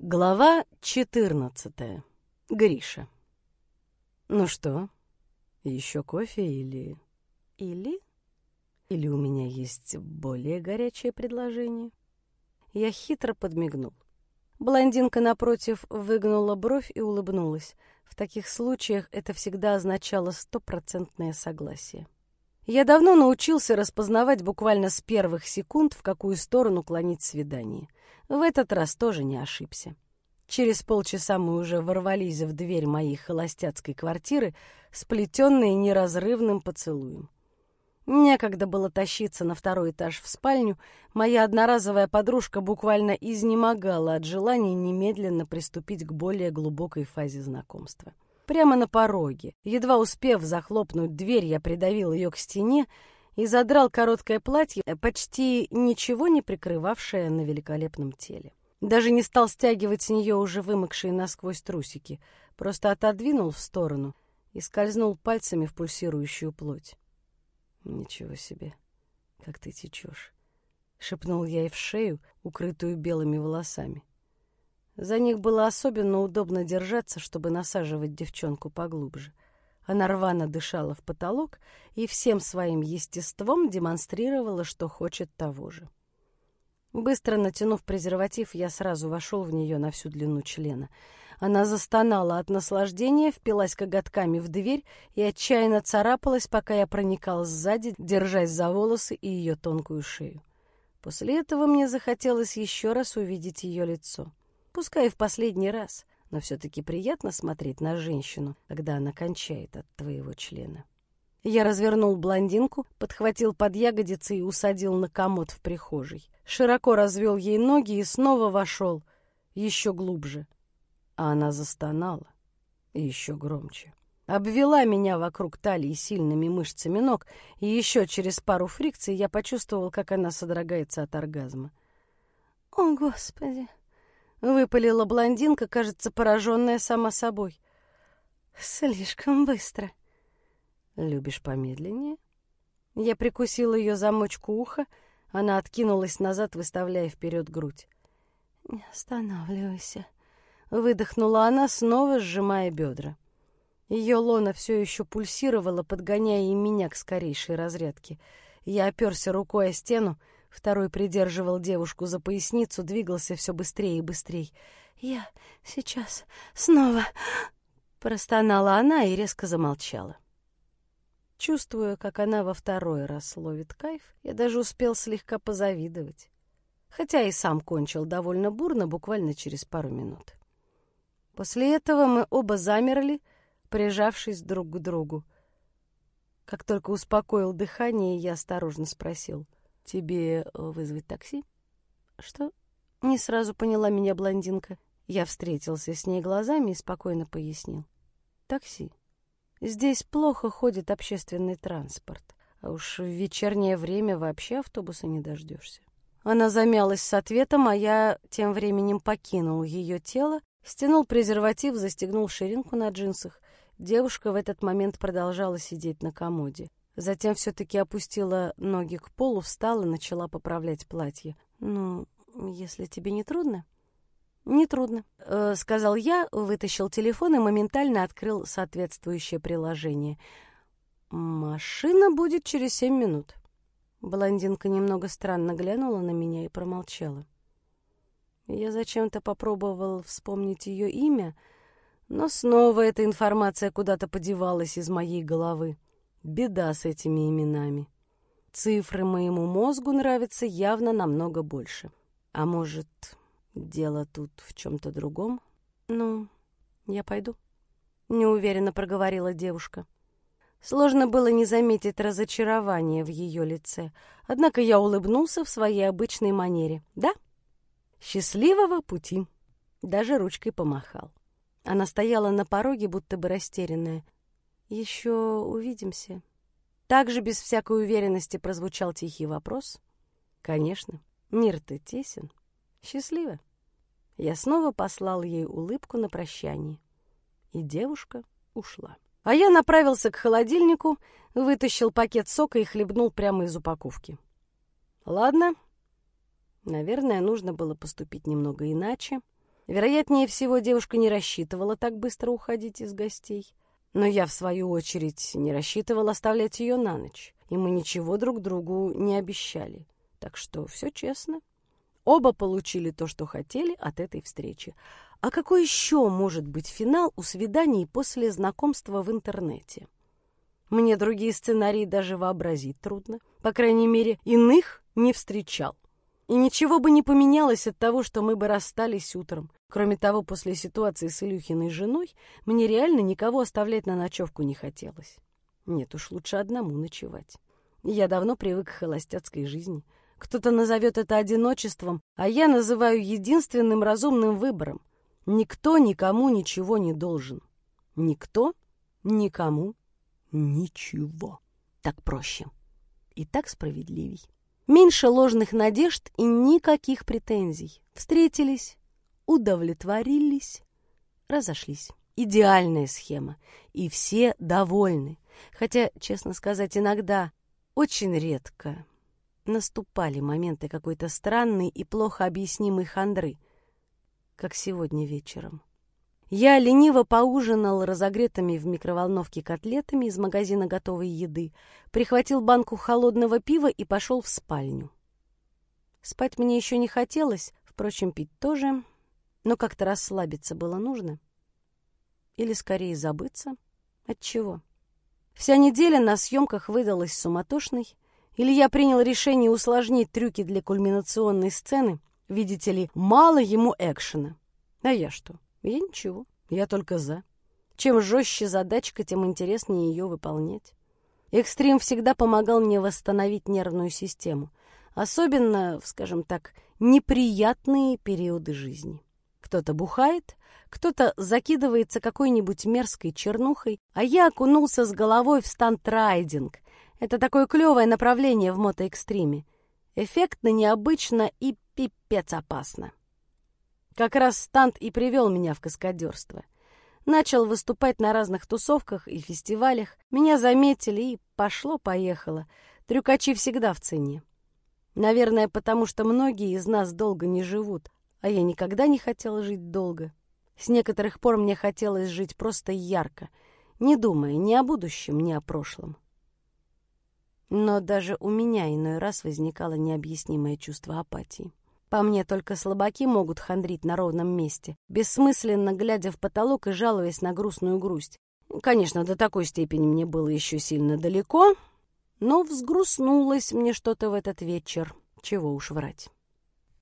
Глава 14. Гриша. Ну что, еще кофе или... Или? Или у меня есть более горячее предложение? Я хитро подмигнул. Блондинка напротив выгнула бровь и улыбнулась. В таких случаях это всегда означало стопроцентное согласие. Я давно научился распознавать буквально с первых секунд, в какую сторону клонить свидание — в этот раз тоже не ошибся. Через полчаса мы уже ворвались в дверь моей холостяцкой квартиры, сплетенные неразрывным поцелуем. Некогда было тащиться на второй этаж в спальню, моя одноразовая подружка буквально изнемогала от желания немедленно приступить к более глубокой фазе знакомства. Прямо на пороге, едва успев захлопнуть дверь, я придавил ее к стене и задрал короткое платье, почти ничего не прикрывавшее на великолепном теле. Даже не стал стягивать с нее уже вымокшие насквозь трусики, просто отодвинул в сторону и скользнул пальцами в пульсирующую плоть. «Ничего себе, как ты течешь!» — шепнул я ей в шею, укрытую белыми волосами. За них было особенно удобно держаться, чтобы насаживать девчонку поглубже — она рвано дышала в потолок и всем своим естеством демонстрировала, что хочет того же. Быстро натянув презерватив, я сразу вошел в нее на всю длину члена. Она застонала от наслаждения, впилась коготками в дверь и отчаянно царапалась, пока я проникал сзади, держась за волосы и ее тонкую шею. После этого мне захотелось еще раз увидеть ее лицо. Пускай и в последний раз — но все-таки приятно смотреть на женщину, когда она кончает от твоего члена. Я развернул блондинку, подхватил под ягодицы и усадил на комод в прихожей. Широко развел ей ноги и снова вошел, еще глубже. А она застонала, еще громче. Обвела меня вокруг талии сильными мышцами ног, и еще через пару фрикций я почувствовал, как она содрогается от оргазма. «О, Господи!» Выпалила блондинка, кажется, пораженная сама собой. Слишком быстро. Любишь помедленнее? Я прикусила ее замочку уха, она откинулась назад, выставляя вперед грудь. Не останавливайся. Выдохнула она, снова сжимая бедра. Ее лона все еще пульсировала, подгоняя и меня к скорейшей разрядке. Я оперся рукой о стену, Второй придерживал девушку за поясницу, двигался все быстрее и быстрее. «Я сейчас снова...» Простонала она и резко замолчала. Чувствуя, как она во второй раз ловит кайф, я даже успел слегка позавидовать. Хотя и сам кончил довольно бурно, буквально через пару минут. После этого мы оба замерли, прижавшись друг к другу. Как только успокоил дыхание, я осторожно спросил — «Тебе э, вызвать такси?» «Что?» — не сразу поняла меня блондинка. Я встретился с ней глазами и спокойно пояснил. «Такси. Здесь плохо ходит общественный транспорт, а уж в вечернее время вообще автобуса не дождешься». Она замялась с ответом, а я тем временем покинул ее тело, стянул презерватив, застегнул ширинку на джинсах. Девушка в этот момент продолжала сидеть на комоде. Затем все-таки опустила ноги к полу, встала, начала поправлять платье. «Ну, если тебе не трудно?» «Не трудно», э, — сказал я, вытащил телефон и моментально открыл соответствующее приложение. «Машина будет через семь минут». Блондинка немного странно глянула на меня и промолчала. Я зачем-то попробовал вспомнить ее имя, но снова эта информация куда-то подевалась из моей головы. Беда с этими именами. Цифры моему мозгу нравятся явно намного больше. А может, дело тут в чем-то другом? Ну, я пойду. Неуверенно проговорила девушка. Сложно было не заметить разочарование в ее лице. Однако я улыбнулся в своей обычной манере. Да? Счастливого пути. Даже ручкой помахал. Она стояла на пороге, будто бы растерянная. Еще увидимся. Также без всякой уверенности прозвучал тихий вопрос. Конечно, мир-то тесен. Счастливо. Я снова послал ей улыбку на прощание. И девушка ушла. А я направился к холодильнику, вытащил пакет сока и хлебнул прямо из упаковки. Ладно, наверное, нужно было поступить немного иначе. Вероятнее всего, девушка не рассчитывала так быстро уходить из гостей. Но я, в свою очередь, не рассчитывал оставлять ее на ночь, и мы ничего друг другу не обещали. Так что все честно. Оба получили то, что хотели от этой встречи. А какой еще может быть финал у свиданий после знакомства в интернете? Мне другие сценарии даже вообразить трудно. По крайней мере, иных не встречал. И ничего бы не поменялось от того, что мы бы расстались утром. Кроме того, после ситуации с Илюхиной женой, мне реально никого оставлять на ночевку не хотелось. Нет уж, лучше одному ночевать. Я давно привык к холостяцкой жизни. Кто-то назовет это одиночеством, а я называю единственным разумным выбором. Никто никому ничего не должен. Никто никому ничего. Так проще. И так справедливей. Меньше ложных надежд и никаких претензий. Встретились, удовлетворились, разошлись. Идеальная схема. И все довольны. Хотя, честно сказать, иногда, очень редко, наступали моменты какой-то странной и плохо объяснимой хандры, как сегодня вечером. Я лениво поужинал разогретыми в микроволновке котлетами из магазина готовой еды, прихватил банку холодного пива и пошел в спальню. Спать мне еще не хотелось, впрочем, пить тоже, но как-то расслабиться было нужно. Или скорее забыться. От чего? Вся неделя на съемках выдалась суматошной, или я принял решение усложнить трюки для кульминационной сцены, видите ли, мало ему экшена. А я что? Я ничего, я только за. Чем жестче задачка, тем интереснее ее выполнять. Экстрим всегда помогал мне восстановить нервную систему, особенно, скажем так, неприятные периоды жизни. Кто-то бухает, кто-то закидывается какой-нибудь мерзкой чернухой, а я окунулся с головой в стантрайдинг. Это такое клевое направление в мотоэкстриме. Эффектно, необычно и пипец опасно. Как раз стант и привел меня в каскадерство. Начал выступать на разных тусовках и фестивалях. Меня заметили, и пошло-поехало. Трюкачи всегда в цене. Наверное, потому что многие из нас долго не живут, а я никогда не хотела жить долго. С некоторых пор мне хотелось жить просто ярко, не думая ни о будущем, ни о прошлом. Но даже у меня иной раз возникало необъяснимое чувство апатии. По мне, только слабаки могут хандрить на ровном месте, бессмысленно глядя в потолок и жалуясь на грустную грусть. Конечно, до такой степени мне было еще сильно далеко, но взгрустнулось мне что-то в этот вечер. Чего уж врать.